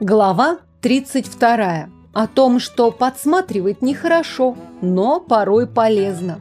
Глава 32. О том, что подсматривать нехорошо, но порой полезно.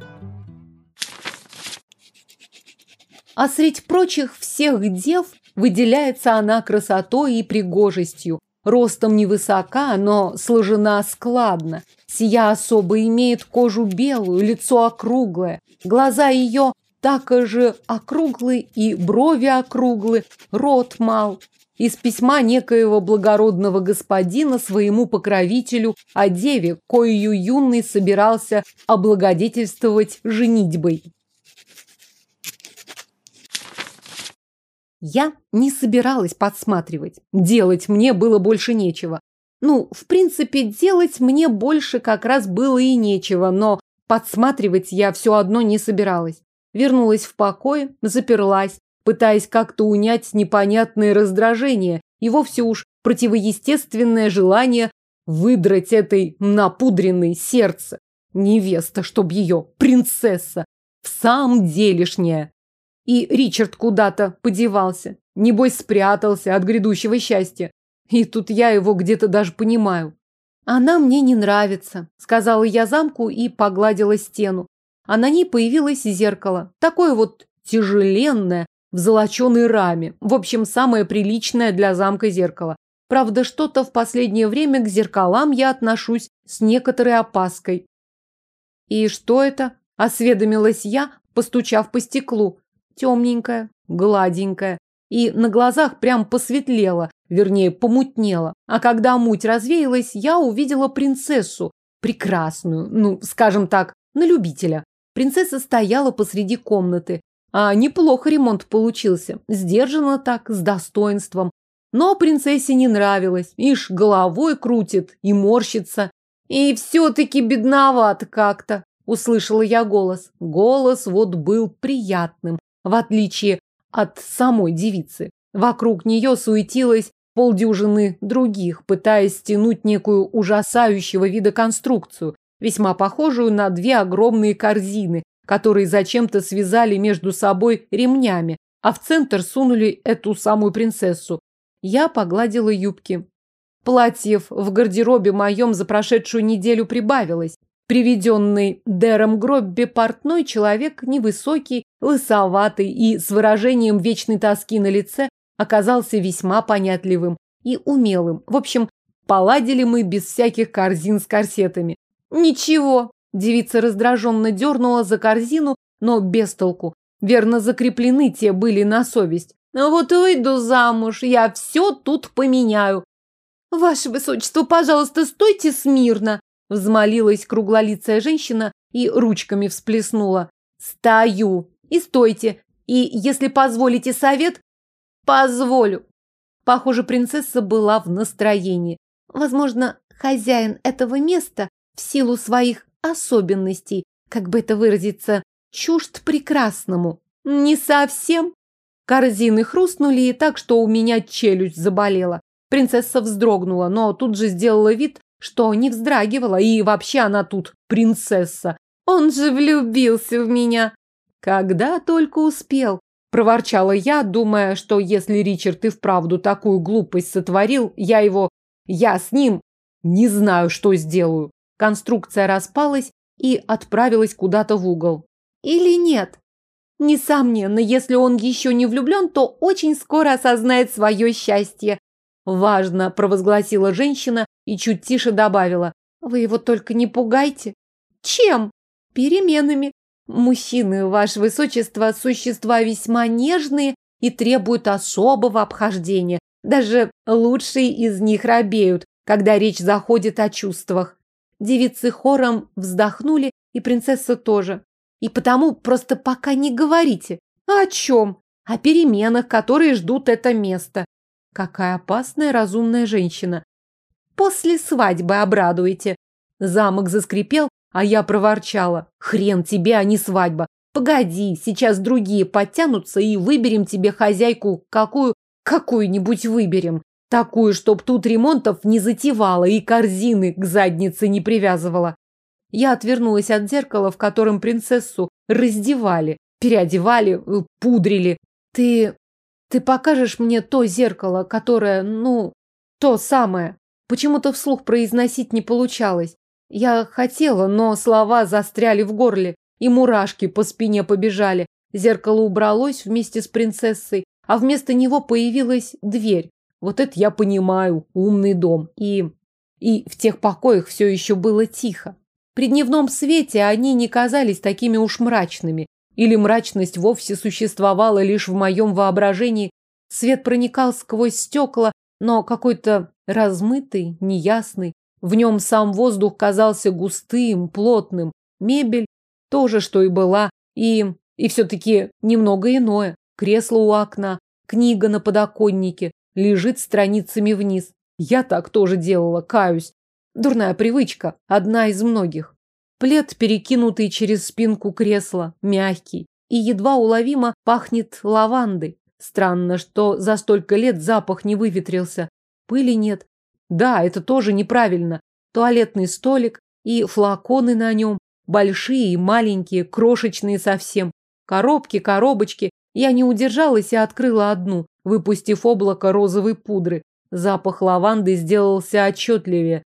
А среди прочих всех дев выделяется она красотой и пригожестью. Ростом невысока, но сложена складно. Сия особо имеет кожу белую, лицо округлое. Глаза ее так же округлы и брови округлы, рот мал из письма некоего благородного господина своему покровителю о деве, коею юный собирался облагодетельствовать женитьбой. Я не собиралась подсматривать. Делать мне было больше нечего. Ну, в принципе, делать мне больше как раз было и нечего, но подсматривать я все одно не собиралась. Вернулась в покой, заперлась, пытаясь как-то унять непонятное раздражение и вовсе уж противоестественное желание выдрать этой напудренной сердце. Невеста, чтоб ее, принцесса, в самом делешняя. И Ричард куда-то подевался. Небось, спрятался от грядущего счастья. И тут я его где-то даже понимаю. Она мне не нравится, сказала я замку и погладила стену. А на ней появилось зеркало. Такое вот тяжеленное, в золоченой раме. В общем, самое приличное для замка зеркало. Правда, что-то в последнее время к зеркалам я отношусь с некоторой опаской. «И что это?» – осведомилась я, постучав по стеклу. Темненькое, гладенькое. И на глазах прям посветлело, вернее, помутнело. А когда муть развеялась, я увидела принцессу. Прекрасную, ну, скажем так, на любителя. Принцесса стояла посреди комнаты. А неплохо ремонт получился. Сдержанно так, с достоинством. Но принцессе не нравилось. Ишь, головой крутит и морщится. И все-таки бедновато как-то, услышала я голос. Голос вот был приятным, в отличие от самой девицы. Вокруг нее суетилось полдюжины других, пытаясь стянуть некую ужасающего вида конструкцию, весьма похожую на две огромные корзины, которые зачем-то связали между собой ремнями, а в центр сунули эту самую принцессу. Я погладила юбки. Платьев в гардеробе моем за прошедшую неделю прибавилось. Приведенный Дэром Гробби портной человек, невысокий, лысоватый и с выражением вечной тоски на лице, оказался весьма понятливым и умелым. В общем, поладили мы без всяких корзин с корсетами. Ничего, Девица раздраженно дернула за корзину, но без толку. Верно закреплены те были на совесть. «Ну вот выйду замуж, я все тут поменяю. Ваше высочество, пожалуйста, стойте смирно, взмолилась круглолицая женщина и ручками всплеснула. Стою. И стойте. И если позволите совет, позволю. Похоже, принцесса была в настроении. Возможно, хозяин этого места в силу своих особенностей, как бы это выразиться, чужд прекрасному. Не совсем. Корзины хрустнули и так, что у меня челюсть заболела. Принцесса вздрогнула, но тут же сделала вид, что не вздрагивала, и вообще она тут принцесса. Он же влюбился в меня. Когда только успел, проворчала я, думая, что если Ричард и вправду такую глупость сотворил, я его... я с ним не знаю, что сделаю. Конструкция распалась и отправилась куда-то в угол. Или нет? Несомненно, если он еще не влюблен, то очень скоро осознает свое счастье. Важно, провозгласила женщина и чуть тише добавила. Вы его только не пугайте. Чем? Переменами. Мужчины, ваше высочество, существа весьма нежные и требуют особого обхождения. Даже лучшие из них робеют, когда речь заходит о чувствах. Девицы хором вздохнули, и принцесса тоже. И потому просто пока не говорите. А о чем? О переменах, которые ждут это место. Какая опасная разумная женщина. После свадьбы обрадуете. Замок заскрипел, а я проворчала. Хрен тебе, а не свадьба. Погоди, сейчас другие подтянутся и выберем тебе хозяйку, какую, какую-нибудь выберем. Такую, чтоб тут ремонтов не затевала и корзины к заднице не привязывала. Я отвернулась от зеркала, в котором принцессу раздевали, переодевали, э, пудрили. Ты... ты покажешь мне то зеркало, которое, ну... То самое. Почему-то вслух произносить не получалось. Я хотела, но слова застряли в горле, и мурашки по спине побежали. Зеркало убралось вместе с принцессой, а вместо него появилась дверь. Вот это я понимаю, умный дом. И... и в тех покоях все еще было тихо. При дневном свете они не казались такими уж мрачными. Или мрачность вовсе существовала лишь в моем воображении. Свет проникал сквозь стекла, но какой-то размытый, неясный. В нем сам воздух казался густым, плотным. Мебель тоже, что и была. И... и все-таки немного иное. Кресло у окна, книга на подоконнике, лежит страницами вниз. Я так тоже делала, каюсь. Дурная привычка, одна из многих. Плед, перекинутый через спинку кресла, мягкий и едва уловимо пахнет лавандой. Странно, что за столько лет запах не выветрился. Пыли нет. Да, это тоже неправильно. Туалетный столик и флаконы на нем. Большие и маленькие, крошечные совсем. Коробки, коробочки. Я не удержалась и открыла одну, выпустив облако розовой пудры. Запах лаванды сделался отчетливее.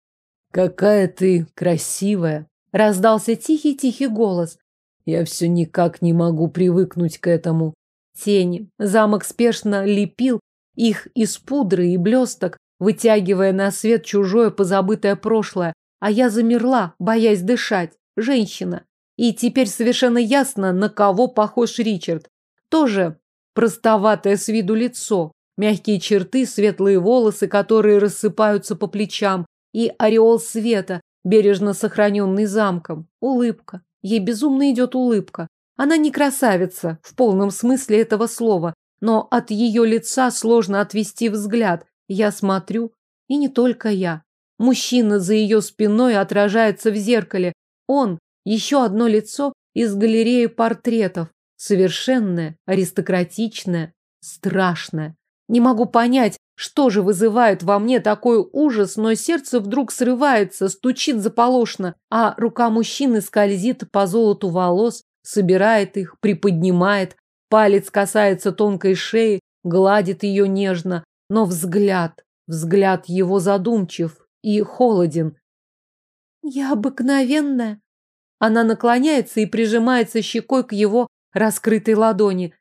«Какая ты красивая!» Раздался тихий-тихий голос. «Я все никак не могу привыкнуть к этому». Тени. Замок спешно лепил их из пудры и блесток, вытягивая на свет чужое позабытое прошлое. А я замерла, боясь дышать. Женщина. И теперь совершенно ясно, на кого похож Ричард. Тоже простоватое с виду лицо, мягкие черты, светлые волосы, которые рассыпаются по плечам, и ореол света, бережно сохраненный замком. Улыбка. Ей безумно идет улыбка. Она не красавица в полном смысле этого слова, но от ее лица сложно отвести взгляд. Я смотрю, и не только я. Мужчина за ее спиной отражается в зеркале. Он – еще одно лицо из галереи портретов. Совершенная, аристократичная, страшная. Не могу понять, что же вызывает во мне такой ужас, но сердце вдруг срывается, стучит заполошно, а рука мужчины скользит по золоту волос, собирает их, приподнимает, палец касается тонкой шеи, гладит ее нежно, но взгляд, взгляд его задумчив и холоден. «Я обыкновенная». Она наклоняется и прижимается щекой к его раскрытой ладони.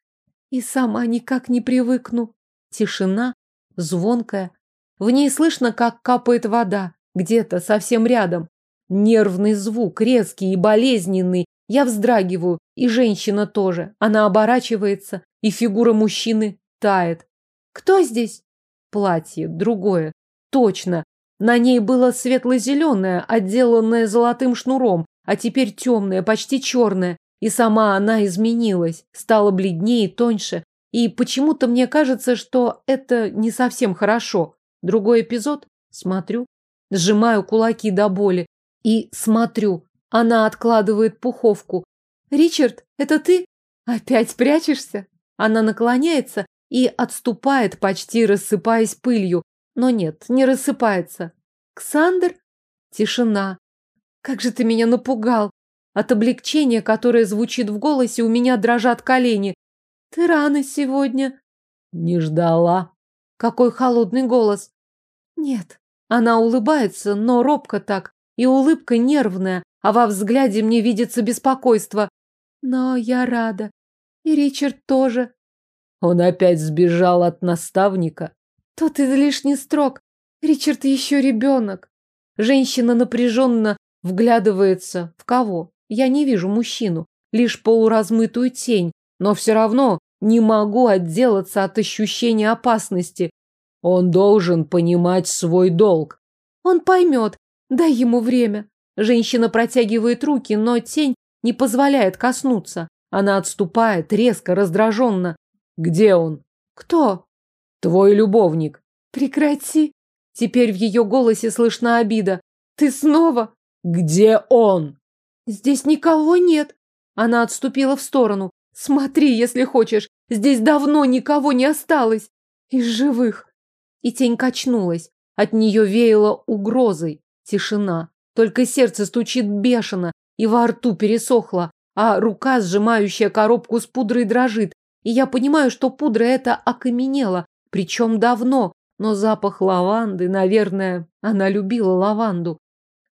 И сама никак не привыкну. Тишина, звонкая. В ней слышно, как капает вода, где-то совсем рядом. Нервный звук, резкий и болезненный. Я вздрагиваю, и женщина тоже. Она оборачивается, и фигура мужчины тает. Кто здесь? Платье, другое. Точно. На ней было светло-зеленое, отделанное золотым шнуром, а теперь темное, почти черное. И сама она изменилась, стала бледнее и тоньше. И почему-то мне кажется, что это не совсем хорошо. Другой эпизод. Смотрю. Сжимаю кулаки до боли. И смотрю. Она откладывает пуховку. «Ричард, это ты? Опять прячешься?» Она наклоняется и отступает, почти рассыпаясь пылью. Но нет, не рассыпается. «Ксандр?» Тишина. «Как же ты меня напугал!» От облегчения, которое звучит в голосе, у меня дрожат колени. Ты рано сегодня. Не ждала. Какой холодный голос. Нет. Она улыбается, но робко так. И улыбка нервная, а во взгляде мне видится беспокойство. Но я рада. И Ричард тоже. Он опять сбежал от наставника. Тот излишне строг. Ричард еще ребенок. Женщина напряженно вглядывается. В кого? Я не вижу мужчину, лишь полуразмытую тень, но все равно не могу отделаться от ощущения опасности. Он должен понимать свой долг. Он поймет. Дай ему время. Женщина протягивает руки, но тень не позволяет коснуться. Она отступает, резко, раздраженно. Где он? Кто? Твой любовник. Прекрати. Теперь в ее голосе слышна обида. Ты снова? Где он? Здесь никого нет. Она отступила в сторону. Смотри, если хочешь. Здесь давно никого не осталось. Из живых. И тень качнулась. От нее веяло угрозой. Тишина. Только сердце стучит бешено, и во рту пересохло, а рука, сжимающая коробку с пудрой, дрожит. И я понимаю, что пудра эта окаменела, причем давно. но запах лаванды, наверное, она любила лаванду.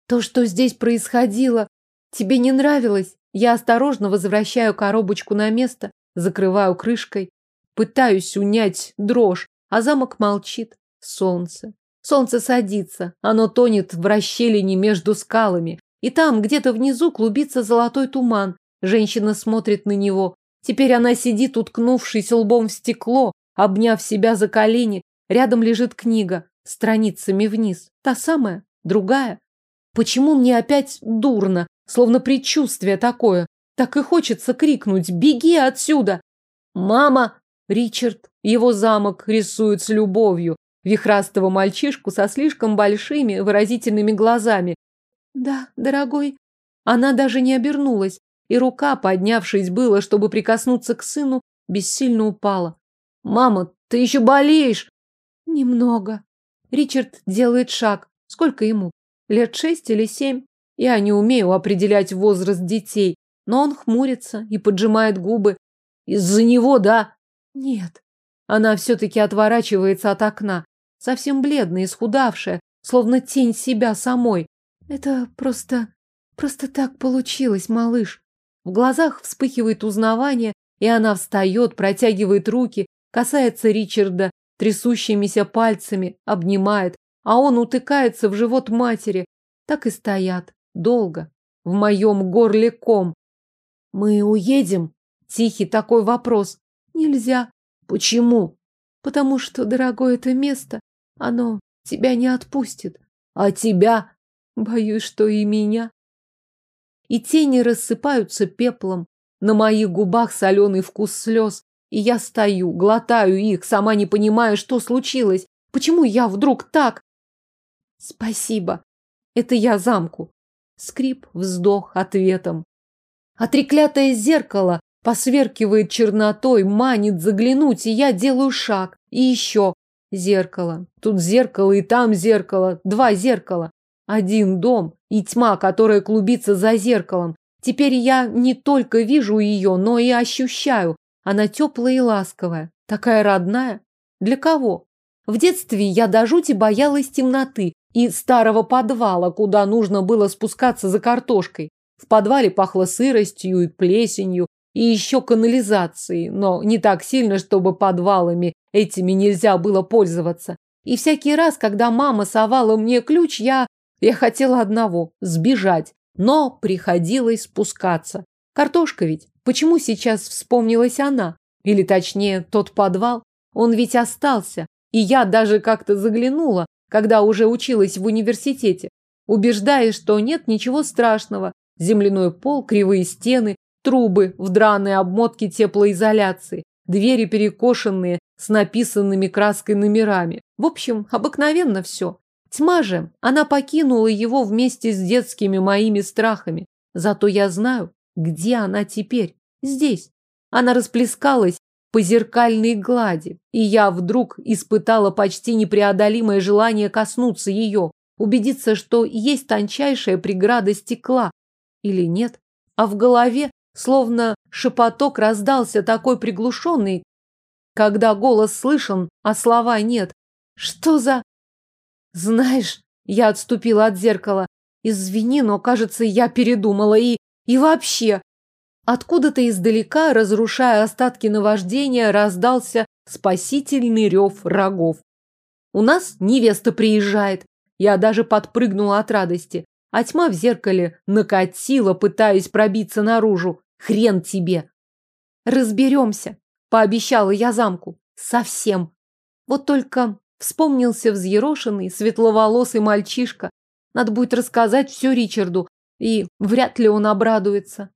То, что здесь происходило, тебе не нравилось? Я осторожно возвращаю коробочку на место, закрываю крышкой, пытаюсь унять дрожь, а замок молчит. Солнце. Солнце садится, оно тонет в расщелине между скалами, и там, где-то внизу, клубится золотой туман. Женщина смотрит на него. Теперь она сидит, уткнувшись лбом в стекло, обняв себя за колени. Рядом лежит книга, страницами вниз. Та самая, другая. Почему мне опять дурно, словно предчувствие такое? Так и хочется крикнуть «Беги отсюда!» «Мама!» Ричард, его замок рисует с любовью. Вихрастого мальчишку со слишком большими выразительными глазами. Да, дорогой. Она даже не обернулась, и рука, поднявшись было, чтобы прикоснуться к сыну, бессильно упала. «Мама, ты еще болеешь!» «Немного». Ричард делает шаг. Сколько ему? Лет шесть или семь? Я не умею определять возраст детей, но он хмурится и поджимает губы. Из-за него, да? Нет. Она все-таки отворачивается от окна, совсем бледная, исхудавшая, словно тень себя самой. Это просто... просто так получилось, малыш. В глазах вспыхивает узнавание, и она встает, протягивает руки, касается Ричарда трясущимися пальцами, обнимает, а он утыкается в живот матери. Так и стоят. Долго. В моем горле ком. Мы уедем? Тихий такой вопрос. Нельзя. Почему? Потому что, дорогое это место, оно тебя не отпустит. А тебя? Боюсь, что и меня. И тени рассыпаются пеплом. На моих губах соленый вкус слез. И я стою, глотаю их, сама не понимая, что случилось. Почему я вдруг так? Спасибо. Это я замку. Скрип, вздох, ответом. А треклятое зеркало посверкивает чернотой, манит заглянуть, и я делаю шаг. И еще зеркало. Тут зеркало и там зеркало. Два зеркала. Один дом и тьма, которая клубится за зеркалом. Теперь я не только вижу ее, но и ощущаю. Она теплая и ласковая. Такая родная. Для кого? В детстве я до жути боялась темноты и старого подвала, куда нужно было спускаться за картошкой. В подвале пахло сыростью и плесенью, и еще канализацией, но не так сильно, чтобы подвалами этими нельзя было пользоваться. И всякий раз, когда мама совала мне ключ, я я хотела одного – сбежать, но приходилось спускаться. Картошка ведь. Почему сейчас вспомнилась она? Или точнее, тот подвал? Он ведь остался. И я даже как-то заглянула, когда уже училась в университете, убеждаясь, что нет ничего страшного. Земляной пол, кривые стены, трубы в драной обмотке теплоизоляции, двери перекошенные с написанными краской номерами. В общем, обыкновенно все. Тьма же, она покинула его вместе с детскими моими страхами. Зато я знаю, где она теперь. Здесь. Она расплескалась по зеркальной глади, и я вдруг испытала почти непреодолимое желание коснуться ее, убедиться, что есть тончайшая преграда стекла. Или нет. А в голове словно шепоток раздался такой приглушенный, когда голос слышен, а слова нет. Что за... Знаешь, я отступила от зеркала. Извини, но, кажется, я передумала и... И вообще... Откуда-то издалека, разрушая остатки наваждения, раздался спасительный рев рогов. У нас невеста приезжает. Я даже подпрыгнула от радости. А тьма в зеркале накатила, пытаясь пробиться наружу. Хрен тебе. Разберемся, пообещала я замку. Совсем. Вот только Вспомнился взъерошенный, светловолосый мальчишка. Надо будет рассказать все Ричарду, и вряд ли он обрадуется.